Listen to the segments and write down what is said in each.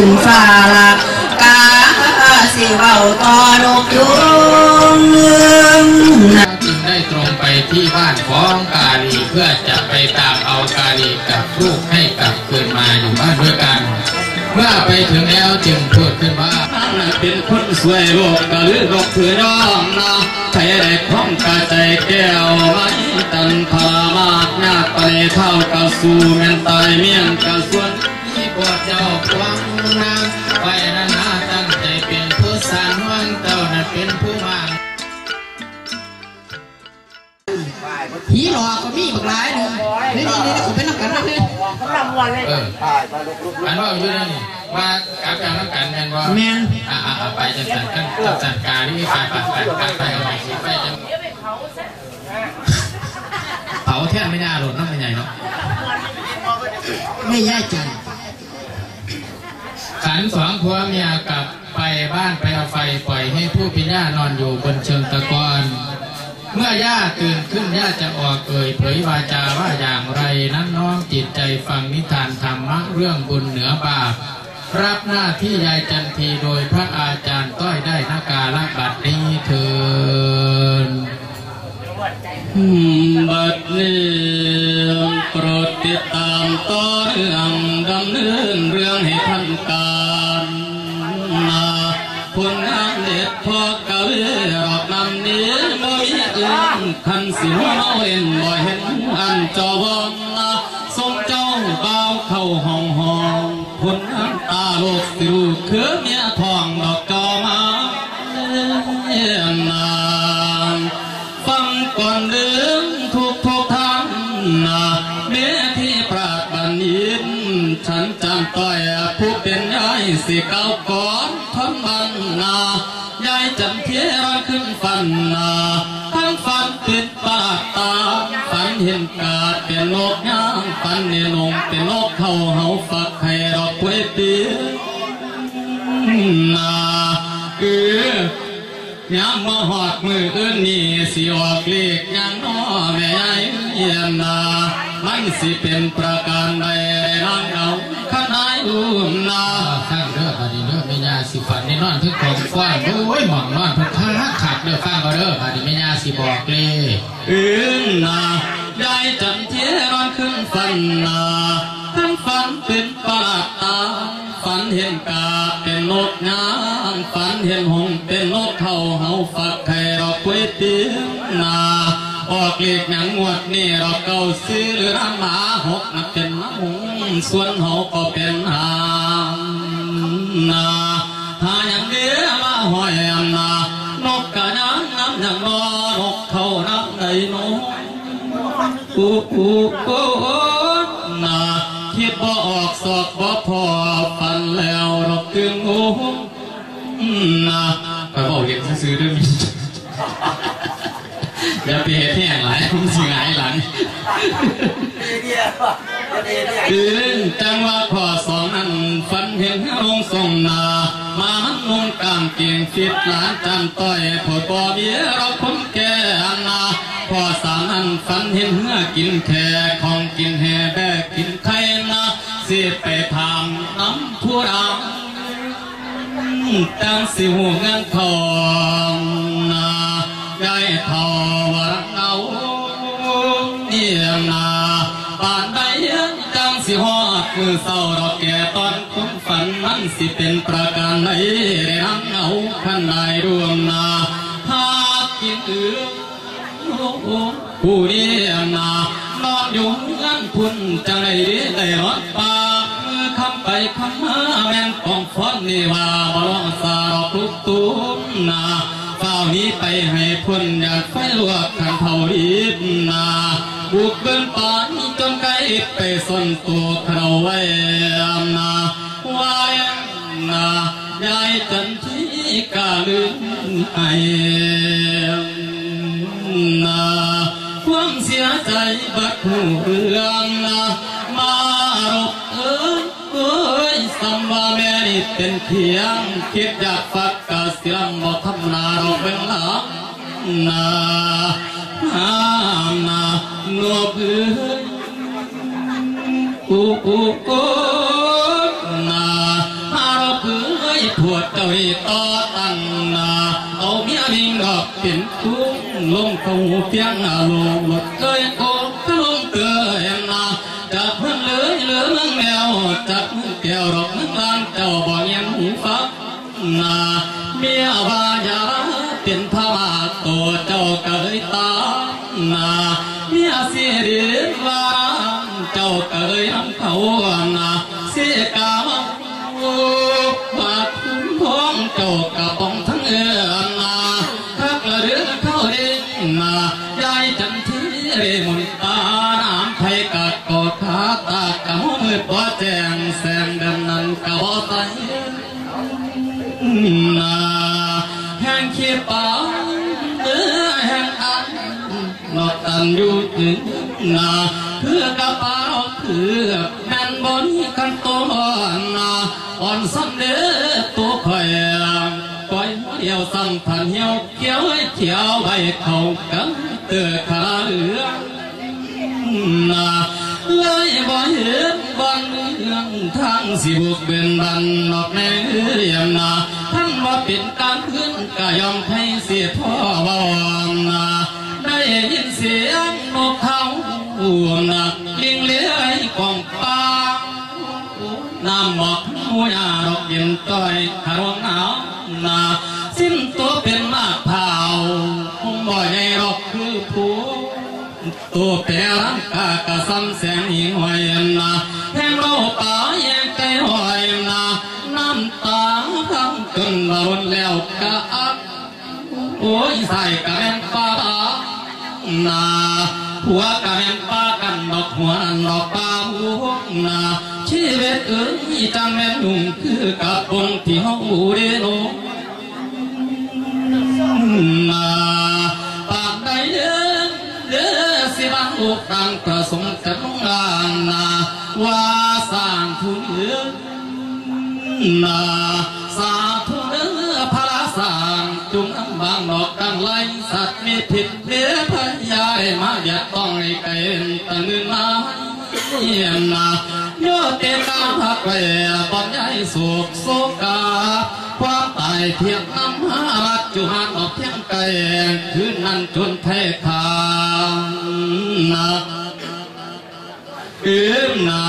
ขึ้นฟ้าละกาสิเว้าต่อนกยุงนะจึงได้ตรงไปที่บ้านของกาลีเพื่อจะไปตามเอากาลีกับลูกให้กลับคืนมาอยู่บ้านด้วยกัน เมื่อไปถึงแล้วจึงพูดขึ้นว่าเป็นคนสวยโลกก็ลือโลกถือน้องนะใครได้พร้อมกาใจแก้วไม่ตันพามากยากไปเท่ากะสู่แม่นตายเมียงกะส่วนที่พวกเจ้าควัง นางไว้นานาตั้งใจเป็นผู้สร้างห่วงเจ้านั้นเป็นผู้วางผีหลอกก็มีบักหลายหนึงนี่นี่นี่ผมเป็นนักกันนะเนี่ยเอออันว่าอยู่นั่นนี่ว่ากลับจากนักการแมนว่าแมนอ่าอ่าอ่าไปจัดการกันจัดจัดการที่การปัดปัดปัดไปเอาไปสิไปจะเผาแท่นไม่ได้หรอกน้ำมันใหญ่เนาะไม่ย่ายจันขัน สองผัวเมียกลับไปบ้านไปเอาไฟปล่อยให้ผู้เป็นย่านอนอยู่บนเชิงตะกอนเมื่อย่าตื่นขึ้นย่าจะออกเอ่ยเผยวาจาว่าอย่างไรนั้นน้องจิตใจฟังนิทานธรรมะเรื่องบุญเหนือบาปรับหน้าที่ยายจันทีโดยพระอาจารย์ต้อยได้นาการะบัดนี้เถิน บัดนี้โปรดติดตามต่อเรื่องดำเนินเรื่องให้ทันการนาผลงานเด็ดพอกะเวรอกนำนี้บ่มีอื่นคันสิหัวเอาเอ็นบ่เห็นอันจอวอนนาทรงเจ้าบ่าวเข้าห้องห้องผลงานตาโลกสิรู้คือเมียทองดอก อยผู้เป็นยายสิเก้าก่อนทนบันนายายจำเทียรขึ้นฟันนาทั้งฟันเป็นปากตาฝันเห็นกาดเป็นนกย่างฝันเนนงเป็นนกเขาเฮาฝักให้ดอกกล้วยเตี้ยนาเออยามมาหอดมืออื่นนี่สิออกเลขยังน้อแม่ยายเยียนนามันสิเป็นประ ทึกของฟ้านโอ้ยหมองนอนพิ่นค้าขาดเด้อฟังเอาเด้อบัดนี้แม่ยาสิบอกเลยอืนนายายจันเทียรอนขึ้นฝันนาทั้งฝันเป็นปลาตาฝันเห็นกาเป็นนกงามฝันเห็นหงเป็นนกเขาเฮาฝักไข่ดอกกล้วยเตี้ยนาออกเลขหนังงวดนี่เราเก่าซื้อรำหมาหกนับเป็นหงส่วนเขาก็เป็นหางนา เขาน้ำในน้อูอูอูนาคิดบ่ออกสอกบ่พอฟันแล้วรอกกึ่งหูนาไปบอกเห็นซื้อด้วยมีอย่าไปเฮ็ดแห้งหลายมันสิงหายหลังเดียว ตื่นจังว่าข้อสองนั้นฝันเห็นลงทรงนา มามันลงกลางเกียงฟิดหลานจำต้อยผดบ่เบี้ยเราคนแก่นาข้อสามนั้นฝันเห็นเหือกินแค่ของกินแห่แบกกินไข่นาสิไปถามน้ำผู้ดังตั้งสิหูเงินทองนายายทอวรั ป่านใดยังจังสิฮอดมือเศร้าดอกแก่ตอนคนฝันมันสิเป็นประการใดได้นังเอาขันได้รวมนาหากกินอื่นผู้เดียนานอนอยู่เงินพุ่นจังไรได้รอดปากมือคำไปคำมาแม่นของฟ้อนนี่ว่าบลองสารทุกตุมนาเฝ้านี้ไปให้พุ่นอยากไฟลวกขันเท่ารีบานจนไกลไปสนตัวเขาไว้นาวายนายายจันทีกาลืมให้นาความเสียใจบัดหูเรื่องนามารบเอ้ยเอ้ยสัมว่าแม่นี่เป็นเพียงคิดอยากฟักกะเสียงบ่ทำนาเราเป็นหลังนา ห้นาโนบเอ้ยอูอูอูนดเจ้าอีต่อตั้งนาเอาเมียนิ่งดอกเป็นคุ้งลงเข้าเพียงอาลงหมดเลยโอ้ก็ลงเตือนนาจากเพิ่งเลยเหลือเมืองแนวจากเมืองแก้วดอกเมืองลานเจ้าบ่เงียนหูฟังนาเมียวายาเป็นพระมาตัวเจ้าเกยตานาเมียเสียเดียว่า จ้าเกยน้ำเขานาเสียกาวโอ้บาดคุ้มพ้องเจ้ากระปองทั้งเอือนาทักละเรือเข้าเด้งนายายจันทีเรมุนตาน้ำไทยกัดกอดขาตากะหัวมืดบ่แจงแสงดำนั้นกะบ่ใสนาแห่งเขียปาเออแห่งอันนอกตันอยู่ถึงนาเพื่อกระป๋า นกันตัวอ่อนซ้ำเด้อตัวข่อยก้อยเดียวซ้ำพันเหี่ยวเกี่ยวให้เขียวใบเขากันเตือขาเหลือนาเลยบ่เห็นบันเรื่องทางสิบุกเป็นบันนอกในเรียมนาท่านว่าเป็นการขึ้นก็ยอมให้เสียพ่อวางนาได้ยินเสียงนกเขาหัวหนักลิงเลี้ยกองปลา วัวยาดอกเย็นต้อยขารวงหนาวนาสิ้นตัวเป็นมากเผาคงบ่ใหญ่ดอกคือผู้ตัวแปรร่างกากะซ้ำแสงหิงหอยนาแทงเราป่าแยกใจหอยนาน้ำตาทั้งจนละรุนแล้วกะอักโอ้ยใส่กะแม่นป้านาหัวกะแม่นป้ากันดอกหัวนันดอกป้าหัวนา ชีวิตเอ้ยจังแม่นุ่งคือกับปงที่ห้องบูเรโนนาปากใดเด้อเด้อสิบังลูกต่างประสงค์จะต้องานนาว่าสร้างทุนเอื้อนาสาธุเนื้อพระสางจุงน้ำบางดอกดังไลสัตว์มีผิดเนื้อพญาได้มาอย่าต้องให้เกินตะนึงนาเยี่ยมนา โยเตกาพักเวบอนใหญ่สุขโศกาความตายเพียงน้ำหาลัดจุหันออกเพียงไกลคืนนั้นจนแท้ทางนาคืนนา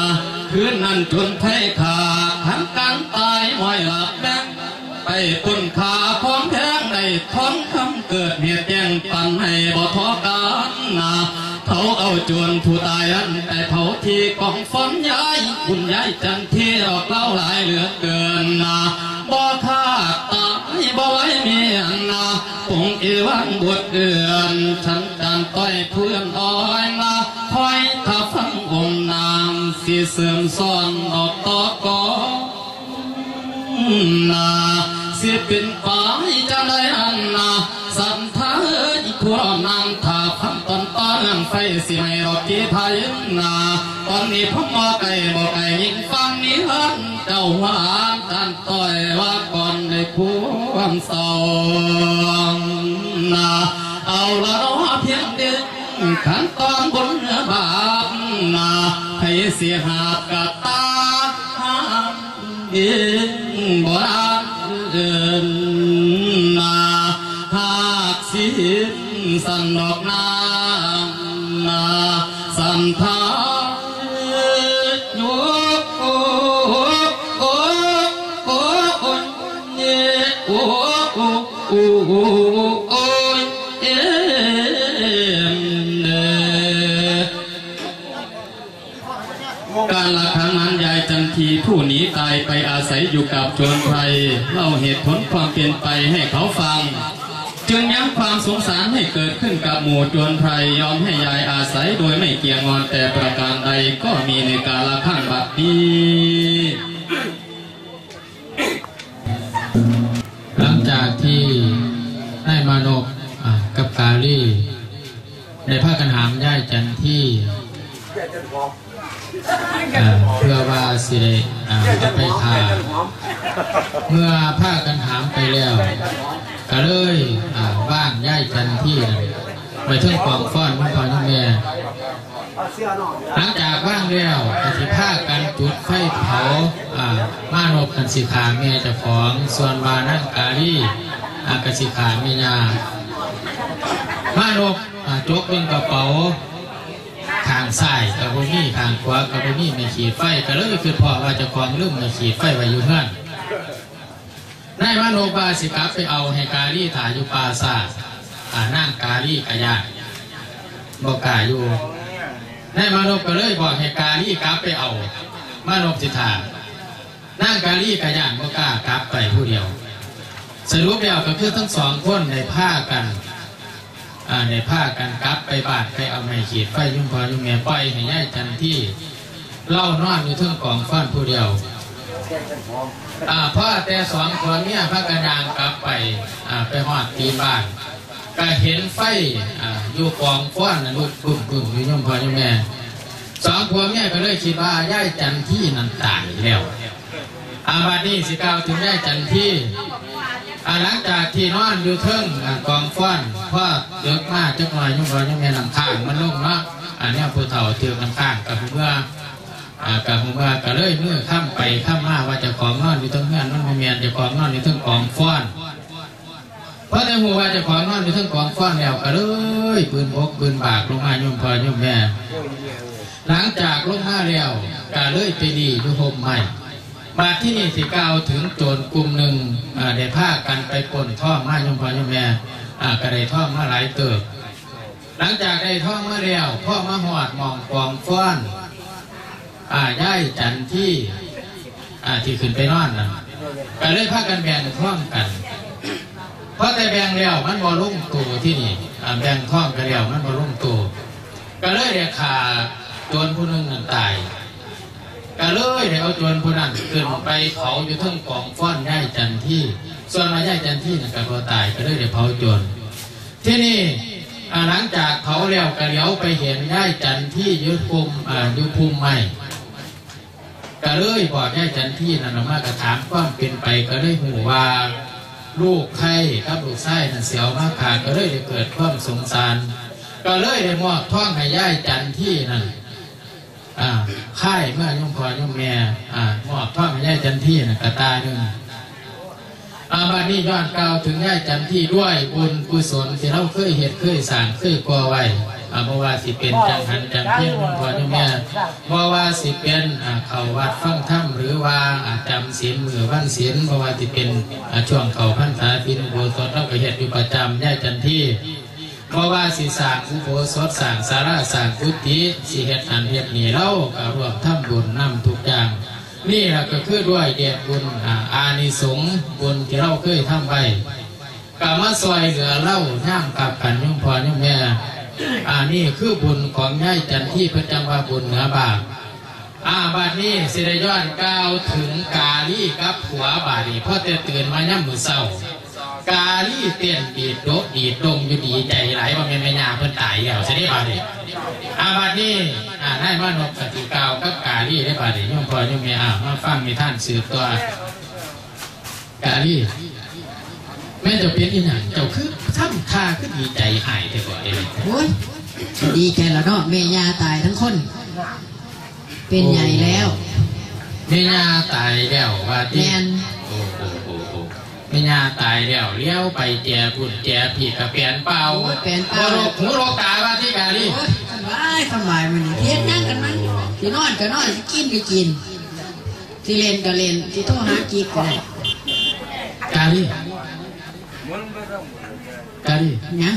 คืนนั้นจนไทยขาทั้งการตายหอยหลับแบงไปต้นขาของแพงในท้องคำเกิดเหตุแย่งปันให้บ่ทอกันนาเขาเอาจวนผู้ตายอันแต่เผาที่กองฟ้อนย้าย คุณยายจันที่ดอกเล่าหลายเหลือเกินนาบ่ขาดตายบ่ไว้เมียนนาปงเอวังบวชเดือนฉันจันต้อยเพื่อนอ้อยนาคอยถ้าฟังองนางสิเสื่อมซ่อนออกต่อกอนาสิเป็นป่าจะได้อันนาสันทาอีกความนางถ้าพันตอนตอนไฟสิให้รอกี่ไทยนา ตอนนี้ผมมาไก่บอกไก่ยิงฟังนี้ฮันเจ้าหวานจันต้อยว่าก่อนในความเศร้านาเอาละเนาะเพียงเดียวขั้นตอนบนเนื้อบาปนาให้เสียหาบกะตาหาเอ็นบ่รักเดิน เล่าเหตุผลความเปลี่ยนไปให้เขาฟัง จึงย้ำความสงสารให้เกิดขึ้นกับหมู่โจรไพรยอมให้ยายอาศัยโดยไม่เกี่ยงงอนแต่ประการใดก็มีในกาลข้างบัดนี้หลังจากที่ได้มานพอ่ากับกาลีได้ากันหามย่ายจันที่เพื่อว่าสิได้อ่าเอาไปทา เมื่อพากันหามไปแล้วก็เลยอ่าบ้านย่ายจันที่ไปเทิงกองฟ้อนคุณพ่อคุณแม่หลังจากว่างแล้วก็สิพากันจุดไฟเผาอ่ามานพกันสิขาเมียเจ้าของส่วนวานั่งกาลีอากสิขาเมียมานอ่าจกเป็นกระเป๋าข้างซ้ายกับบ่มีข้างขวากับบ่มีไม่ขีดไฟก็เลยคือพ่อว่าจ้าของลืมไม่ขีดไฟไว้อยู่เฮือน นายมานบาสิกับไปเอาให้กาลีถ่ายอยู่ปราสาทอ่านั่งกาลีกะยาบอกกล้าอยู่นายมานก็เลยบอกให้กาลีกลับไปเอามานพสิถานั่งกาลีกะย่าบ่กล้ากลับไปผู้เดียว สรุปแล้วก็คือทั้งสองคนในผ้ากันในผ้ากันกลับไปบานไปเอาไม้ขีดไฟยุ่งพอยุ่งแม่ปล่อยให้ย่ายจันที่เล่านอนอยู่เทิงกองฟ้อนผู้เดียว อ่าพ่อแต่สองคนเนี่ยพระกันยางกลับไปอ่าไปหอดตีบ้านก็เห็นไฟอ่าอยู่กองฟ้อนนะลูกปุ่มปุ่มอยู่ย่อมพ่อย่อมแม่สองผัวเมียก็เลยคิดว่าย่ายจันที่นั่นตายแล้วอาบัดนี้สิกาวถึงย่ายจันที่หลังจากที่นอนอยู่เทิงอ่ากองฟ้อนพ่อเดือกมากจักหน่อยย่อมพ่อย่อมแม่ลำข้างมันลงเนาะอันเนี้ยผู้เฒ่าเตือนลำข้างกับเมื่อ กับเมื่อก็เลยเมื่อข้ามไปข้ามมาว่าจะของนอนอยู่เทิงเงื่อนมันโมเมียนจะของนอนอยู่เทิงกองฟ้อนเพราะในหัวว่าจะของนอนอยู่ทั้งกองฟ้อนแล้วก็เลยปืนบกปืนบากลงมาโยมพ่อโยมแม่หลังจากลงมาแล้วก็เลยไปดีอยู่ห่มใหม่มาที่นี่สิกล่าวถึงโจรกลุ่มหนึ่งได้พากันไปปนท่อมาโยมพ่อโยมแม่อ่าก็ไดท่อมาหลายเติบหลังจากได้ท่อมาแล้วพ่อมาหอดมองกองฟ้อน อ่าย่ายจันที่อ่าที่ขึ้นไปนอนนะก็เลยพากันแบ่งท่องกันเพราะแต่แบ่งแล้วมันบ่ลุ่งตูที่นี่อ่าแบ่งท่องกันแล้วมันบ่ลุ่งตูก็เลยเรียกขาโจรผู้นึงนั่นตายก็เลยได้เอาโจรผู้นั้นขึ้นไปเผาอยู่ทั้งกองฟ้อนย่ายจันที่ส่วนมาย่ายจันที่นั่นก็บ่ตายก็เลยได้เผาโจรที่นี่หลังจากเผาแล้วก็เลี้ยวไปเห็นย่ายจันที่ยุดภูมิอาอยุภูมิใหม่ ก็เลยบอกย่ายจันที่นันมากระถามความเป็นไปก็เลยหูว่าลูกไข่กับลูกไส้นั่นเสียวมากขาดก็เลยได้เกิดความสงสาร ก็เลยได้มอบท่องให้ย่ายจันที่นั่นอ่าค่ายเมื่อย่อมพอย่อมแม่อ่ามอบท่องให้ย่ายจันที่นั่นกระตาหนึ่งอาบัดนี้ย้อนกล่าวถึงย่ายจันที่ด้วยบุญกุศลที่เราเคยเหตุเคยสั่งเคยก่อไว้ บ่ว่าสิเป็นจังหันจังเพียงย่อมพอย่อมแม่บ่ว่าสิเป็นอ่าเขาวัดฟังธรรมหรือว่าอ่าจำศีลมือวันศีลบ่ว่าสิเป็นอ่าช่วงเขาพรรษาทินโบสถเราก็เฮ็ดอยู่ประจำย่ายจันที่เพราะว่าสิสร้างอุโบสถสร้างสาราสร้างกุฏิสิเฮ็ดอันเฮ็ดนี่เราก็รวมทำบุญนำทุกอย่าง นี่แหละก็คือด้วยเดชบุญอ่าอานิสงส์บุญที่เราเคยทำไว้กามาซอยเหลือเล่าย่างกับกันยุ่งพอยุ่งแม่ อ่านี่คือบุญของย่ายจันที่พระจังว่าบุญเหนือบาปอาบัดนี้สิได้ย้อนก้าวถึงกาลีกับผัวบาดนีพ่อแต่ตื่นมาย่ำมือเศร้ากาลีเต้นดีดโดดีดดงอยู่ดีใจไหลว่าแม่นแม่ยาเพิ่นตายแล้วใช่ไหมบาดนี้อาบัดนี้อ่าได้มานกกติกาวกับกาลีได้บาดนี้โยมพ่อยมแม่อ่ามาฟังมีท่านสืบตัวกาลี แม่เจ้าเป็นอีหยังเจ้าคือทำท่าคือดีใจหายแต่ก่อนเองโอ้ยดีใจแล้วเนาะแม่ยาตายทั้งคน เป็นใหญ่แล้วแม่ยาตายแล้วว่าแมที่นโอ้โหโอ้โหแม่ยาตายแล้วเลี้ยวไปแจพุ่นแจผีกระเปียนเป่าโอ้ยแปลนเปล่าโรคหูโรคตาว่าที่กาลีโอ้ยสบายสบายมันนี่เทียนนั่งกันมันสินอนก็นอนสิกินก็กินสิเล่นก็เล่นสิโทรหากีก็ได้กาลี กาลียัง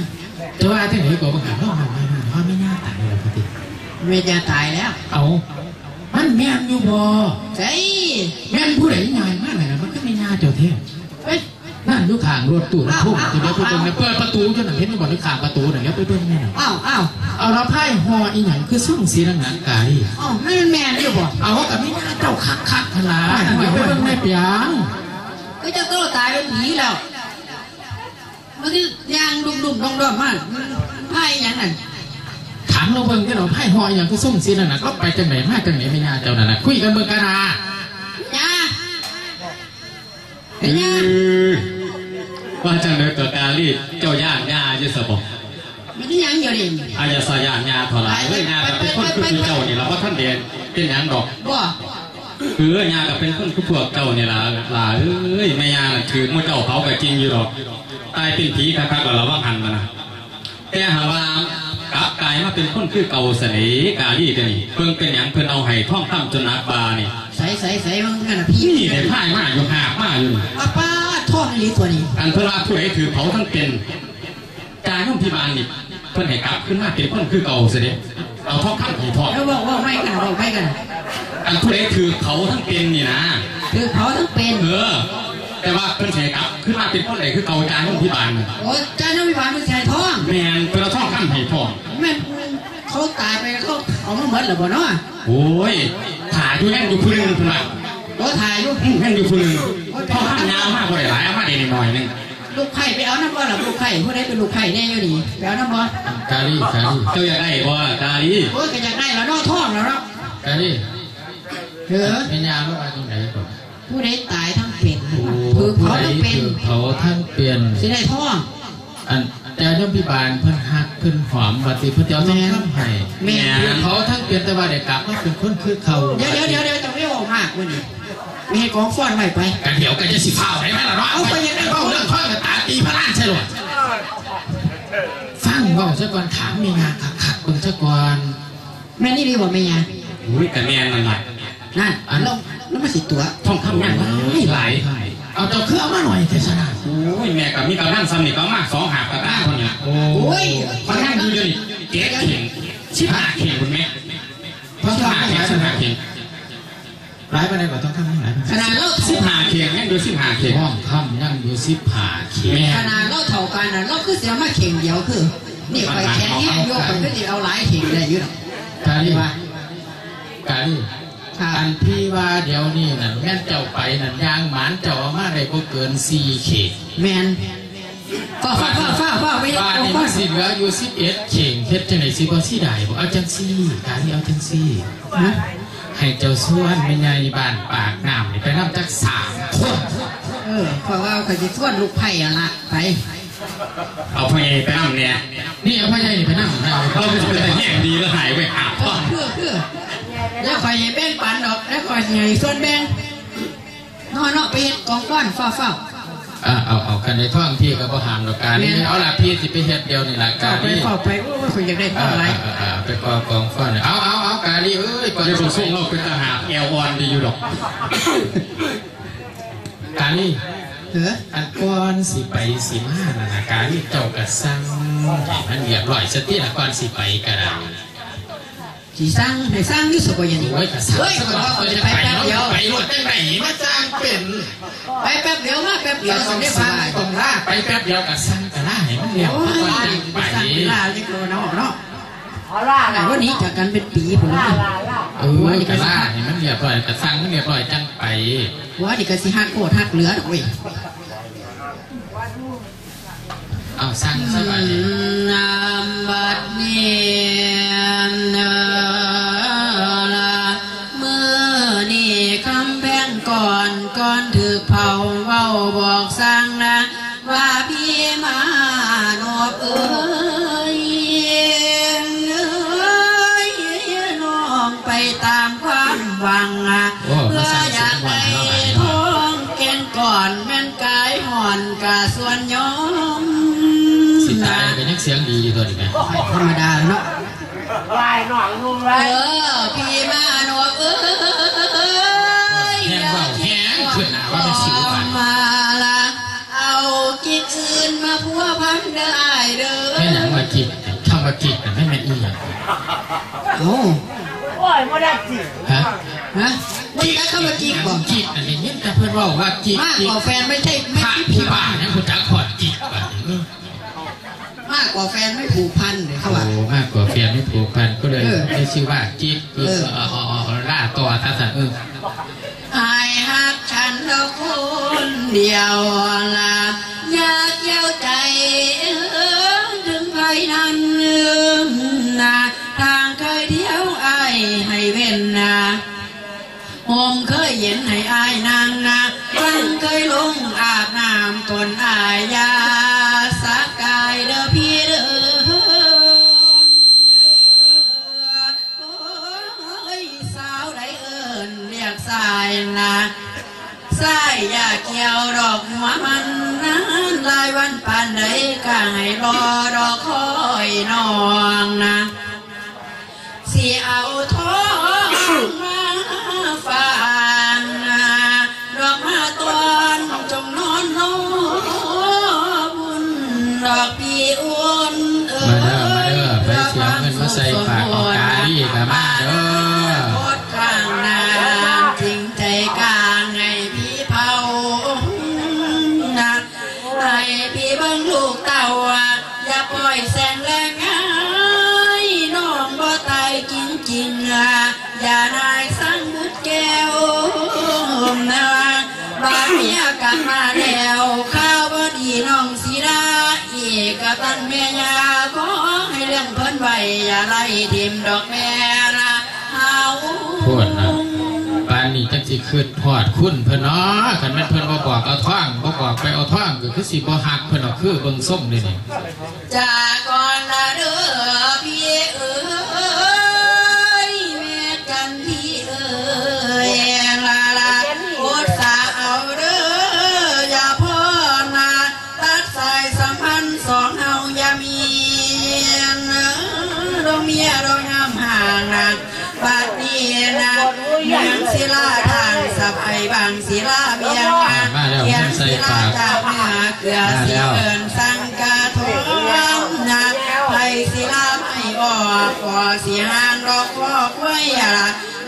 จะว่าที่ไหนก็บังคับว่าไม่ไม่ว่าไม่น่าตายแล้วพอดีแม่ยาตายแล้ว เอามันแม่นอยู่บ่ใช่แม่นผู้ใดงานมากเลยนะมันก็ไม่น่าเจ้าเทพเอ้ยนั่นอยู่ข้างรถตู้รถพุ่งตัวเดียวไปเบิ่งเนี่ยเปิดประตูจนหนังเห็นมันบอกในข้างประตูเนี่ยเดี๋ยวไปเบิ่งแม่น่ะอ้าวอ้าวเอาเราไพ่หออีหยังคือส่งสีหนังกาลีอ้าวนั่นแม่นอยู่บ่เอากับไม่น่าเจ้าคักคักๆพลาทำไมไปเบิ่งแม่เปียงก็จะโตตายเป็นผีแล้ว มันคือย่างดุ่มๆดองๆมากมันไพ่หยังนั่นถามเราเบิ่งที่เราไพ่หออีหยังคือส่งสีหนังก็ไปจังไหนมาจังไหนไม่น่าเจ้านั่นน่ะคุยกันเบิ่งกันนะยาเป็นยาว่าจังเลยตัวกาลีเจ้าย่างย่าอยู่สบมันนี่ยังอยู่ดิอายาสายานยาถอดเอ้ยยากับเป็นคนคือเจ้านี่เราเพราะท่านเดียนเป็นหยังดอกบ่คือยากับเป็นคนคือพวกเจ้านี่ล่ะลาเอ้ยแม่ยาน่ะคือมื่อเจ้าเขาก็จริงอยู่ดอก ตายเป็นผีคักๆแล้วเราว่าหันมานะแต่หาว่ากลับกลายมาเป็นคนคือเก่าเสนกาลีตัวนี้เพิ่งเป็นหยังเพิ่นเอาให้ท่องคำจนอักบานี่ใส่ใส่ใส่มันกันนะพี่นี่ได้พ่ายมากอยู่หากมากอยู่นี่ป้าป้าท่องอีตัวนี้อันเพิ่นว่าผู้ใดถือเผาทั้งเป็นกายของพิบาลนี่เพิ่นให้กลับขึ้นมาเป็นคนคือเก่าเสด็จเอาท่องคำให้ท่องแล้วบอกว่าไม่กันบอกไม่กันอันผู้ใดถือเขาทั้งเป็นนี่นะคือเขาทั้งเป็นเออ แต่ว่าเพิ่นใส่กลับขึ้นมาเป็นคนไหนคือเก่าจานของพิบาลน่ะโอ้จ้าน้องวิบาลมันใส่ท้องแมนเพิ่นเอาท่องคำให้ท่อง แม่นเขาตายไปเขาเอามาเหมือนหรือบ่เนาะโอ้ยถ่ายอยู่แห่งอยู่พื้นเพิ่นว่าตัวถ่ายอยู่อืมแห่งอยู่พื้นท่องคำยาวมากบ่ได้หลายเอามาได้นิดหน่อยหนึงลูกไข่ไปเอาน้ำบ่หรอลูกไข่ผู้ใดเป็นลูกไข่แน่อยู่นี่ไปเอาน้ำบ่กาลีกาลีเจ้าอยากได้บ่ตาดีโอ้ยก็อยากได้แล้วเนาะท้องแล้วเนาะกาลีเออเป็นยาลูกอะไรตรงไหนก่อน ผู้ใดตายทั้งเป็นโอ้คือผู้เขาใดทั้งเป็นคือเขาทั้งเปลี่ยนสิได้ท้องอันแต่ย่อมพิบาลเพิ่นฮักเพิ่นหอมบัดนี้เพิ่นจะเอาต้องทำให้แม่คือเขาทั้งเปลี่ยนแต่ว่าเด็กกลับมาเป็นคนคือเขาเดี๋ยวเดี๋ยวเดี๋ยวเดี๋ยวจะไม่ออกมากวันนี้ไม่ให้กองฟ้อนไว้ไปกันเดี๋ยวกันจะสิฟ้าวได้ไหมล่ะเนาะเอาไปยังไงเล่าเรื่องท่อยกับตาตีพระล้านใช่หรอฟังเว่าซะก่อนถามมีงานขักๆเบิ่งซะก่อนแม่นี่รีบอกไม่ยังอุ้ยกะแม่นนั่นล่ะนั่นแล้ว แล้วมาสิตัวท่องคำยังไม่หลายเอาเจ้าเครื่องมาหน่อยเทศนาโอ้ยแม่กับมีกำลังซ้ำนี่ก็มากสองหาบกับต้าคนเนี่ยโอ้โอ้ยคนนั่งดูอยู่นี่เก๊กเข่งชิบหาเข่งคุณแม่ชิบหาเข่งชิบหาเข่งร้ายไปไหนก่อนต้องทำอะไรขนาดเราชิบหาเข่งยังดูชิบหาเข่งห้องคำยังอยู่สิบหาเขียแม่ขนาดเราเท่ากันน่ะเราคือเสียมาเข่งเดียวคือนี่ไปแขนแห้งโยกไปก็จะเอาหลายเข่งได้อยู่หรอกกาลีกาลีค่ะ อันพี่ว่าเดี๋ยวนี้นั่นแม่นเจ้าไปนั่นยางหมานเจ้าเอามาได้บ่เกินสี่เขตแมนฟ้าฟ้าฟ้าฟ้าฟ้าไม่บ้านเอานี้ฟ้ามันสิเหลืออยู่สิบเอ็ดเข่งเฮ็ดจังไหนสิบ่สิได้บ่เอาจังซี่กาลีเอาจังซี่ฮะให้เจ้าส่วนแม่ใหญ่บ้านปากน้ำนี่ไปนำจักสามคนเออเพราะว่าเขาจะส่วนลูกไผ่อะละไป เอาไปไปนั่งเนี่ยนี่เอาพ่อใหญ่นี่ไปนั่งนั่งเราจะเป็นแต่แย่งดีแล้วหายไปหาเอพ่ออคือคือ แล้วคอยให้แบ่งปันดอก แล้วคอยให้ส่วนแบ่งนอนเนาะไปเฮ็ดกองก้อนฟ้าฟ้าอะเอาเอากันในท้องพี่ก็บ่ห้ามดอกการนี่เอาล่ะพี่สิไปเฮ็ดเดียวนี่ล่ะกาเข้าไปลีเข้าไปโอ้ยคนอยากได้อ่าก้อนไรอ่าอ่าไปกอกองฟ้อนเอาเอาเอากาลีเอ้ยก่อนเดี๋ยวจะผมส่ส่งงเราเป็นทหารแอลออนดีอยู่ดอกกาลีเอออันก่อนสิไปสิมาน่ะนะกาลีเจ้าก็สั่งให้มันเรียบร้อยซะติละก่อนสิไปก็ได้ สีสร้างให้สร้างอยุสกอยางนี้โอ้ยก็สั่งเฮ้ยซะก็ก่อนว่าเอเขาอจะจะไปไปแป๊บเนาะเดียวไปรถจังไดมาจ้างเป็นไปแป๊บเดียวมาแป๊บเดียวเราสต้อมงเด็จสาฟ้ายต้องลาไปแป๊บเดียวก็สั่งก็ล่าให้มันเร็วโอ้ก่อนยจังไปสั่งเวลาจะโกนเอาเนาะวันนี้จากกันเป็นปีผมว่าเออก็ล่าให้มันเรียบร้อยก็สั่งให้เรียบร้อยจังไปว่าดิกสิหักโคตรหักเหลือดอกเว้ยเอาสั่งซะก่อนนามบัดนี้ บอกสร้างนะว่าพี่มานอบเอ้ยเอ้ยน้องไปตามความหวังอะเพื่ออยากได้ท้องแกนก่อนแม่นกายห่อนกะส่วนยอมสิตายก็ยังเสียงดีอยู่ตัวนี้แม่ธรรมดาเนาะลายหน่องนุ่มเอลายอพี่มาโนเอ้ย อื่นมาพัวพันเด้ออ้ายเด้อแม่หนังมากินคำมากินน่ะไม่แม่นอีหยังโอ้โอ้ยไม่ได้สิฮะฮะนี่ก็เข้ามากินบอกกินอันนี้ยิ่งแต่เพื่อนว่าว่ากินมากกิกนว่าแฟนไม่ใช่ไม่พระผิดพี่บ้านเนี่ยคุณจักขอดกินบาดนี้มากกว่าแฟนไม่ผูกพันเลยเขาโอ้ว่ามากกว่าเฟียนไม่ผูกพันก็เลยเออได้ชื่อว่ากินคือเออเออเออเออล่าตัวทัศน์เอออายหักฉันเราคนเดียวละอ ยากเย้าใจถึงไปนั้นนะทางเคยเที่ยวไอให้เว้นนะโอมเคยเห็นให้อายนางนะวันเคยลงอาบน้ำตนอายาสักกายเด้อพี่เด้อสาวไดเอิญเรียกสายนะสายอย่าเกี่ยวดอกหัวมัน วันปานใดก็ให้รอรอคอยน้องนะสิเอาทองมาฝากนะดอกมาตอนจงนอนรอบุญดอกปีอ้วนเอ้ยมาเด้อมาเด้อไปเสียเงินมาใส่ ไว้อย่าไล่ทิมดอกแม่ละเฮาพูดนะปานนี้จังสิขึ้นทอดคุณเพิ่นเนาะคันแม่นเพิ่นบ่บอกเอาท่องบ่บอกไปเอาท่องก็คือสิบ่ฮักเพิ่นเอาคือเบิ่งส่งนี่นี่จา สะพายบางศิลาเบียงมาเทียนศิลาจากเนื้อเกลือสีเอินสังกาทองนะไทยศิลาไม่ออกก่อสีหางดอกก็กล้วยละ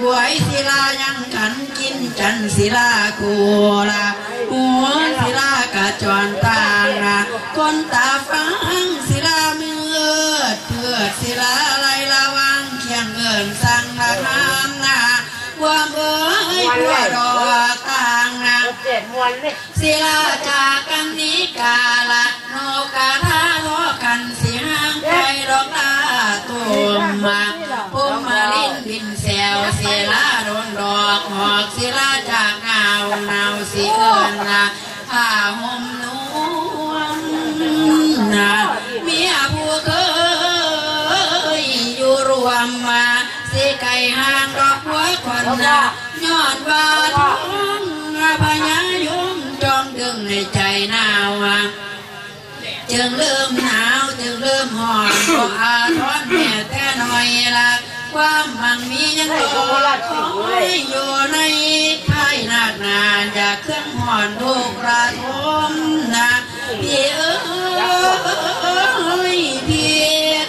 บวยศิลายังขันกินจันศิลาคูละหัวศิลากระจรต่างนะคนตาฟังศิลาเมือเพื่อศิลา อ้ยพัวดอกตางนะเจ็ดมวนเลยศิลาจากกันนิกาละโนกาทาโลกันสิห้างไปดอกลาตุมมาพุ่มมาลินบินแซวศิลาโดนดอกหอกศิลาจากเงาเนาสิเอินละผ้าห่มนวลนะเมียผู้เคยอยู่รวมมาสิไก่ห้างดอกหัวควันนะ หนาวจึงเริ่มหนาวจึงเริ่มหอนก็อาทอนแม่แต่หน่อยละความมังมียังรอคอยอยู่ในท้ายนาดนานอยากเครื่องหอนลูกระทมนะพี่เอ้ยพี่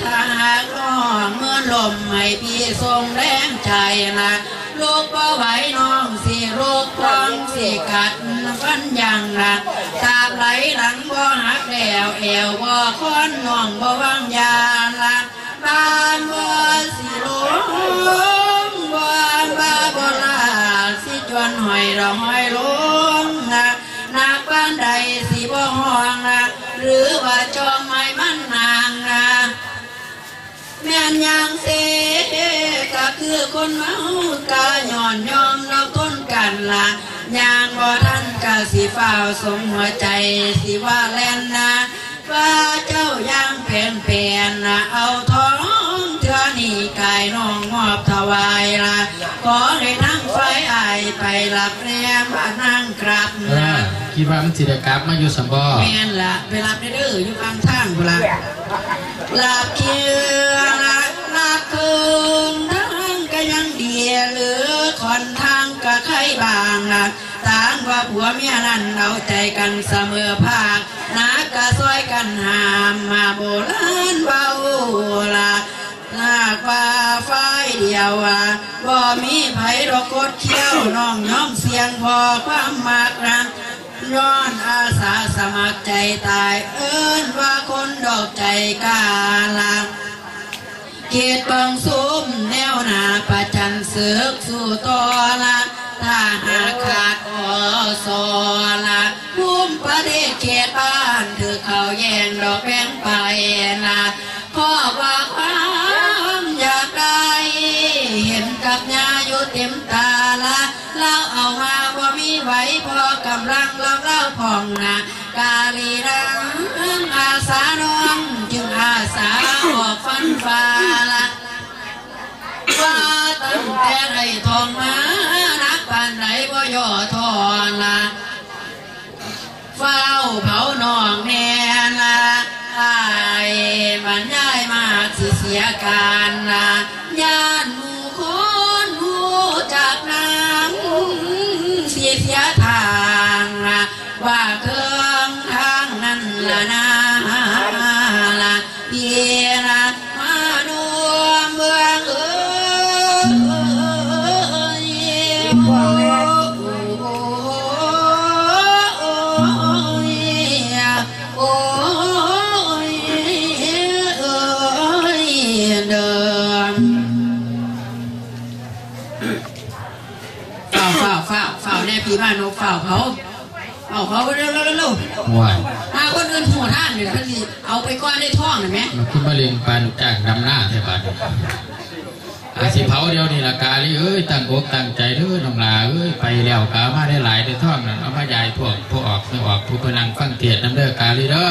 ถ้าหากน้องเมื่อลมให้พี่ทรงแรงใจนะ ลูกบ่ไหวน้องสิลูกคลองสิกัดฟันยังนะตาบไหลหลังบ่หักแล้วเอวบ่ค้อนน้องบ่วางยาละบ้านบ่สิลงบ้านบ้าบ่ลาสิจวนหอยเราหอยลงนะนักบ้านใดสิบ่ห้องนะหรือว่าจอมไม้มันนางนะแม่นยางเสก็คื อคนเมากาย่อนยอมเราต้นกันละยางบ่ทันกะสิฝ้าวสมหัวใจสิว่าแล่นนะว่าเจ้ายางเปลี่ยนเปลี่ยนนะเอาท้องเธอนี่กายน้องมอบถวายละขอให้นั่งไฟอายไปหลับแรมบ้านนั่งกลับเอนะอคิดว่ามันสิได้กลับมาอยู่สมบ่แม่นละไปรับได้เด้ออยู่กลางทางพุ่นละลาบเคียล หรือคอนทางก็ใครบางนะต่างว่าผัวเมียนั้นเอาใจกันเสมอภาคนักก็ซอยกันหามมาโบราณเบาละหากว่าไฟเดียวอะบ่มีไผดอกกดเขี้ยวน้องย้อมเสียงพอความมากนะย้อนอาสาสมัครใจตายเอิ้นว่าคนดอกใจกาลา เขตบางสุมแนวหนาประจันศึกสู่ต่อละถ้าหากขาดอสอละภูมิประเทศเขตบ้านถือเขาแย่งดอกแบงไปละข้อว่าความอยากได้เห็นกับยาอยู่เต็มตาละเล่าเอามาว่ามีไหวพอกำลังเล่าเล่าพองนะกาลีรังอาสาน้อง ฟ้าละว่าตั้งแต่ได้ทองมานักปานไหนบ่ย่อทอนละละเฝ้าเผาหนองแน่ละไอ้บรรยายมาสิเสียการละญาติหมู่คนหูจากน้ำเสียเสียทางละว่าเครื่องทางนั้นละนะ ฝ้าเฝ้าเฝ้าเฝ้าแน่พี่บ้านนกเฝ้าเผาเฝ้าเผาเร็วเร็วเร็วเร็วว้ายมาคนอื่นหัวท่านเดี๋ยวท่านนี่เอาไปก้อนได้ท่องเห็นไหมมันขึ้นมาเลียงปานจากดำหน้าเทบาดอาสิเผาเดียวนี่ละกาลีเอ้ยตั้งอกตั้งใจเด้อน้องลาเอ้ยไปแล้วกามาได้หลายได้อท่องนั่นเอามาใหญ่พวกผู้ออกไม่ออกผู้พนังฟังเทียดน้ำเด้อกาลีเด้อ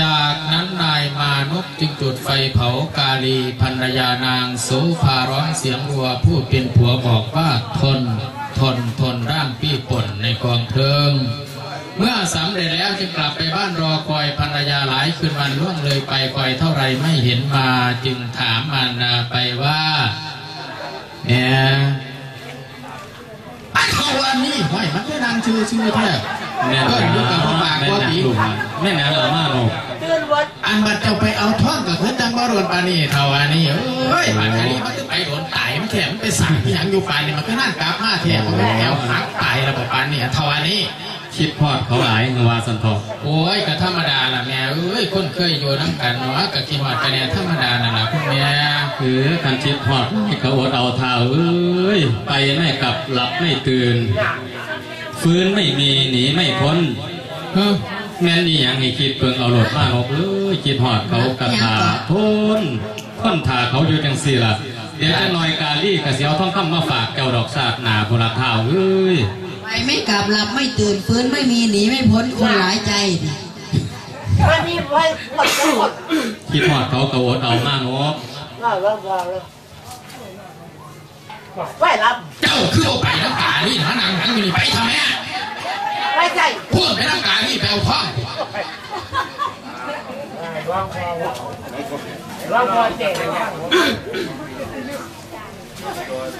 จากนั้นนายมานพจึงจุดไฟเผากาลีภรรยานางโสภาร้องเสียงรัวผู้เป็นผัวบอกว่าทน ทนทนร่างปี้ป่นในกองเพลิง เมื่อสำเร็จแล้วจึงกลับไปบ้านรอคอยภรรยาหลายคืนวันล่วงเลยไปคอยเท่าไรไม่เห็นมาจึงถามมารดาไปว่าเนี่ยไอ้เขาวันนี้ห้อยมันก็ดังชื่อชื่อแท้ แม่ก็อยู่กับพ่อปากแม่พ่อนางปีลูกแม่นางละมาลูกอันบัดเจ้าไปเอาท่อนกับคือจังบรนปานี่เท่าอันนี้เอ้ยปานนี้มันจะไปโดนตายมันแถมนไปสั่งอหย่างอยู่ปานนี่มันก็นั่นกลับมาแถมมันแถวหักตายแล้วบปานนี่เท่าอันนี้คิดพอดเขาหลายวาสันทองโอ้ยก็ธรรมดาล่ะแม่เอ้ยคนเคยอยู่น้ำกันเนาะก็กินหอดกันเนี่ยธรรมดานั่นล่ะคุณแม่คือการคิดพอดให้เขาอดเอาเท้าเอ้ยไปไม่กลับหลับไม่ตื่น ฟื้นไม่มีหนีไม่พ้นเฮ้อแม่นนี่ยังให้คิดเปิงเอาโหลดมากออกเลยคิดหอดเขากระถาพ้นพ้นถาเขาอยู่จังสี่ล่ะเดี๋ยวจะลอยกาลี่กระเสียวท่องคำมาฝากเจ้าดอกสาดหนาบุรเท้าเอ้ยไปไม่กลับหลับไม่ตื่นฟื้นไม่มีหนีไม่พ้นคนหลายใจดิวันนี้ไว้หมดทั้งหมดคิดหอดเขากระอดเอามากเนาะ ว่าแล้วว่าแล้วไว้รับเจ้าคือเอาไปน้ำกานี่หาหนังหันอยู่นี่ไปทำแม่ไว้ใจพูดไปน้ำกานี่ไปเอาท่องร้องคอร้องคอเจ๋ง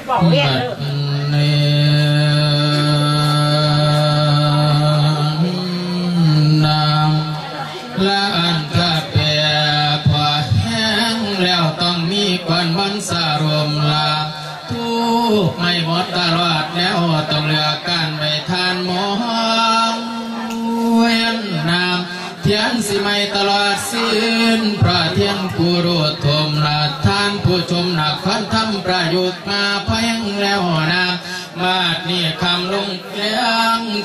บอกเรียกเลยเนนามละอันถ้าเปียพอแห้งแล้วต้องมีควันวันสารมลาทุก ไม่หมดตลอดแล้วต้องเหลือก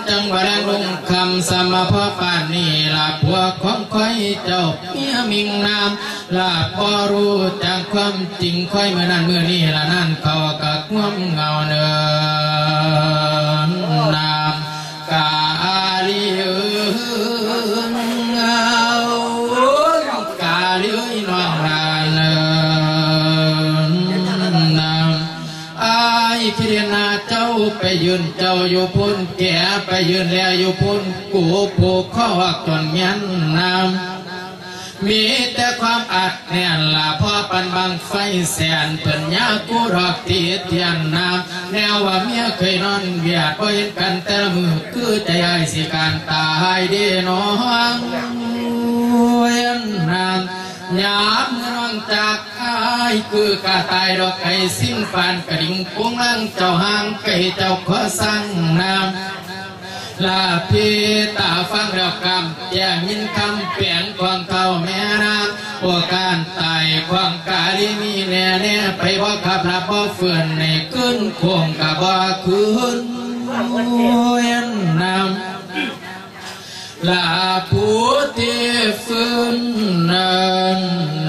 จังหวะแรงลงคำสมภพปานีลาพวกของค่อยเจ้าเมียมิงนามลาพอรู้จักความจริงค่อยเมื่อนั้นเมื่อนี้ละนั่นเขากักง่วมเงาเนื้อ ยืนเจ้าอยู่พุ่นแก่ไปยืนแล้วอยู่พุ่นกูผูกข้อจนเมียนนำมีแต่ความอัดแน่นละพ่อปันบังไฟแสนเปิ่นยากูรอกตีเทียนน้ำแนวว่าเมียเคยนอนเบียดก็เห็นกันแต่มือคือใจไอ้ายสิการตายเดีน้อง อายคือกระต่ายดอกไก่สิ้นปานกระดิ่งพวงลังเจ้าหางไก่เจ้าขอสั่งน้ำลาพีตาฟังแล้วกำแย่ยินคำเปลี่ยนความเท่าแม่น้ำพวกการตายความกาลีมีแน่แน่ไปบ่ขับลับบ่เฟื่อนในขึ้นคงกับบ่คืนเวียนน้ำลาผู้ที่ฟื้นนา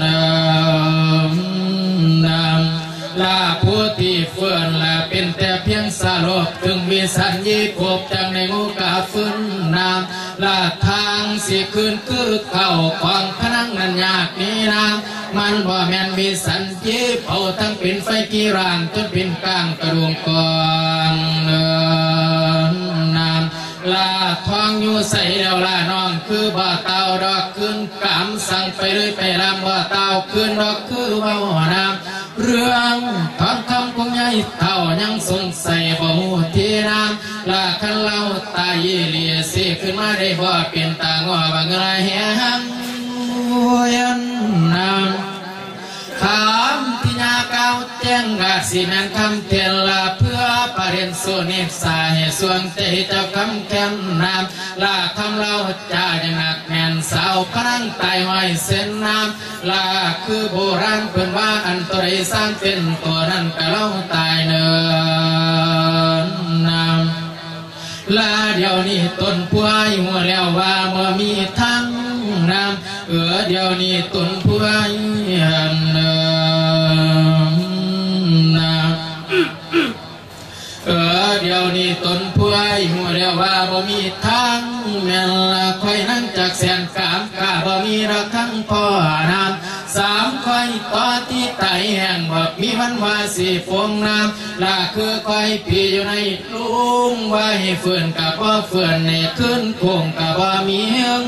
นาน เพียงสลบถึงมีสัญญีพบจังในงูกาฟื้นนามลาทางสิคืนคือเข่าของพนังนันยากนี้นามมันบ่แม่นมีสัญญีเผาทั้งป็นไฟกีรางจนป็นกลางกระดวงกองเนินลาทองอยู่ใส่แล้วลาน้องคือบ่เตาดอกขึ้นกำสั่งไปเลยไปลำบ่เตาขึ้นดอกคือเบาน้ำเรื่องทอง คำคงใหญ่เท่ายังสงสัยบ่หูที่น้ำลาคันเล่าตายเยเลียสิขึ้นมาได้บ่เป็นตางอบังไรแหงยันน้ำคำที่นาเก้าแจ้งกาสีแมนคำเทียนลาเพื่อประเด็นสุนิสาเหส่วนเตเจ้าคำแค้นน้ำลาคำเล่าจ่าอย่างหนัก สาวพนังไตหอยเส้นน้ำลาคือโบราณเพิ่นว่าอันตรายสร้างเป็นตัวนั้นก็เล่าตายเนินน้ำลาเดี๋ยวนี้ต้นพวยหัวแล้วว่าบ่อมีทั้งน้ำเออเดี๋ยวนี้ต้นพวยหันเดิมน้ำเออเดี๋ยวนี้ต้นพวยหัวแล้วว่าบ่มีทั้งแม่นละค่อยนั่ง จากแสนกามกาบ่มีรักทั้งพ่อน้ำสามค่อยต่อที่ไตแห่งบ่มีวันว่าสิฟงน้ำลาคือค่อยพี่อยู่ในลุงไว้เฟื่อนกับบ่เฟื่อนในขึ้นคงกับบ่มีเฮียง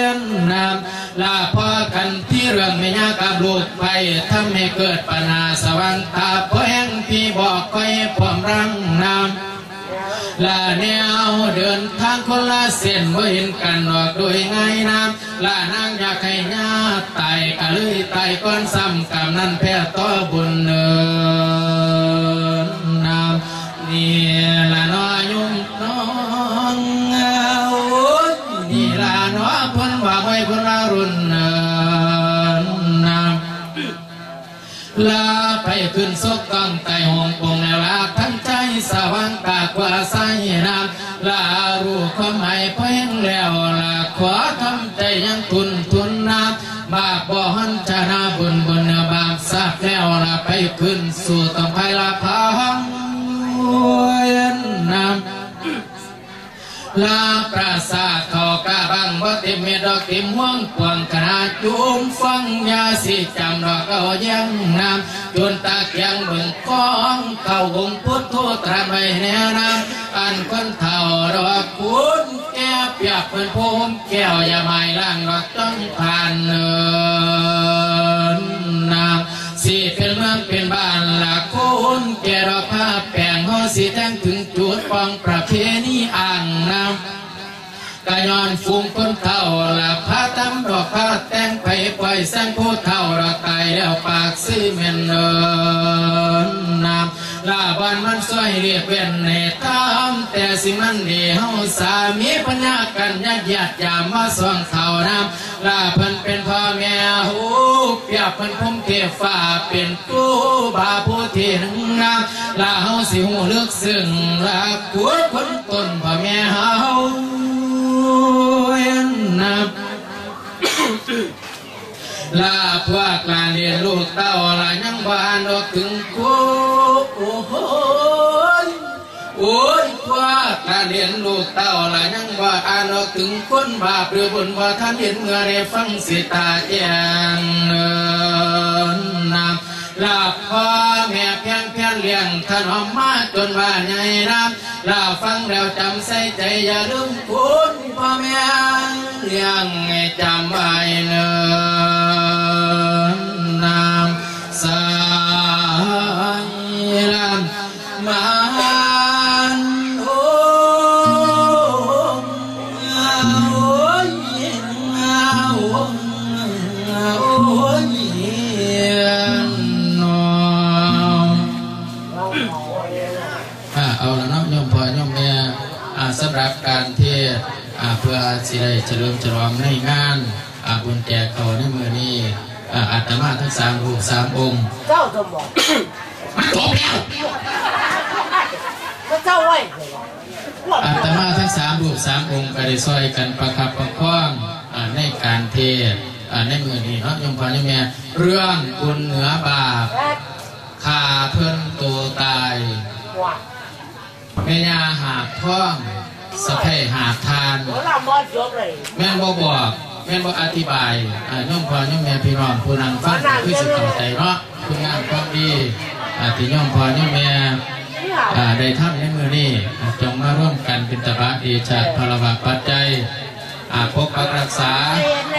ยนน้ำลาพ่อกันที่เรื่องไม่ยากกับลูกไปทำให้เกิดปัญหาสว่างตาเพราะแห่งพี่บอกค่อยพร้อมรังน้ำ ลาแนวเดินทางคนละเส้นว่เห็นกันหรอกโดยง่ายน้ำละนางอยากให้ญาติตายกะเลยตายก้อนซ้ำกรรมนั้นแพ้ต่อบุญเนื้อ ขึ้นสกต้องไต่ห้องปงแล้วลาทั้งใจสว่างตากว่าใสน้ำลารู้ความหมายเพ่งแล้วลาขอทำใจยังทุนทุนน้ำบาปบ่หันชนะบุญบุญบาปทราบแล้วลาไปขึ้นสู่ต้องไปลาพังเย็นน้ำ ลาปราสาทเขากะบังบ่ติเมดอกติมห่วงกวางขนาดจุมฟังยาสิจำดอกเอายังน้ำจนตาเกียงเบิ่งกองเข้าองพุทโธตรไว้แน่น้ำอันคนเท่าดอกคุณแก้เปียกเพิ่นโพมแก้วอย่าไม่ล่างดอกต้องผ่านเนินน้ำสิเป็นเมืองเป็นบ้านละคุณแก่ดอกผ้าแป้งเฮาสิแจ้งถึงจุดปองประเพณีอา กะยอนฟูงคนเท่าละพาตำดอกพาแต่งไปปล่อยแสงผู้เท่าละตายแล้วปากซีเมนเอินน้ำ ลาบ้านมันซอยเรียกเว้นในตามแต่สิมันดีเฮาสามีปัญญากันยัดยัดยามมาส่องเท่าน้ำลาเพิ่นเป็นพ่อแม่หูเปียบเพิ่นพุ่มเทฟ้าเป็นกูบาผู้ที่หนึ่งน้ำลาเฮาสิหูเลือกซึ่งลากัวคนต้นพ่อแม่เฮาเวียนนับลาพวกลาเรียนลูกเต้าลายังบานออกถึงกู โอ้โหยโอ้ยพวกลาเรียนลูกเต้าลายังบาอานอถึงคนบาปหรือบุญว่าท่านเห็นเมื่อได้ฟังสิตาแจ้งเนินนำลาพ่อแม่เพียงเพียงเลี้ยงถนอมมาจนว่าใหญ่น้ำลาฟังแล้วจำใส่ใจอย่าลืมคุณพ่อแม่เลี้ยงให้จำไว้เนินนำสา พื่อสิได้เฉลิมฉลองในงานอ่าบุญแก่เขาในมือนี้อ่าอาตมาทั้งสามรูปสามองค์เจ้าจะบอกมันจบแล้วก็เจ้าไว้ว่าอาตมาทั้งสามรูปสามองค์ก็ได้ซอยกันประคับประคองอ่าในการเทศน์อ่าในมือนี้เนาะโยมพ่อโยมแม่เรื่องบุญเหนือบาปแม่ขาเพิ่นตัวตายว่าแม่ยาหาบท้อง สะเพหาบทานหัวเราบอดจบเลยแม่นบ่บอกแม่นบ่อธิบายอ่าโยมพ่อโยมแม่พี่น้องผู้นั้นฟังก็คือสิเข้าใจเนาะคุณงามความดีอ่าที่โยมพ่อโยมแม่อ่าได้ทำในมือนี้อ่าจงมาร่วมกันเป็นตบะเอชาพลวะปัจจัยอาปกปักรักษา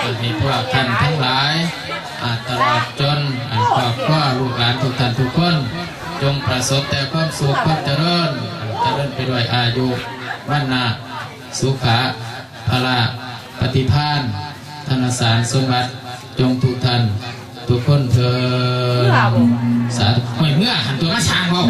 อ่าให้พวกท่านทั้งหลายอ่าตลอดจนอ่าครอบครัวลูกหลานทุกท่านทุกคน จงประสบแต่ความสุขความเจริญอ่าเจริญไปด้วยอายุ วันนาสุขะพละปฏิภาณธนสารสมบัติจงทุกท่านทุกคนเถิดสาธุไม่เมื่อหันตัวมาช้างเขา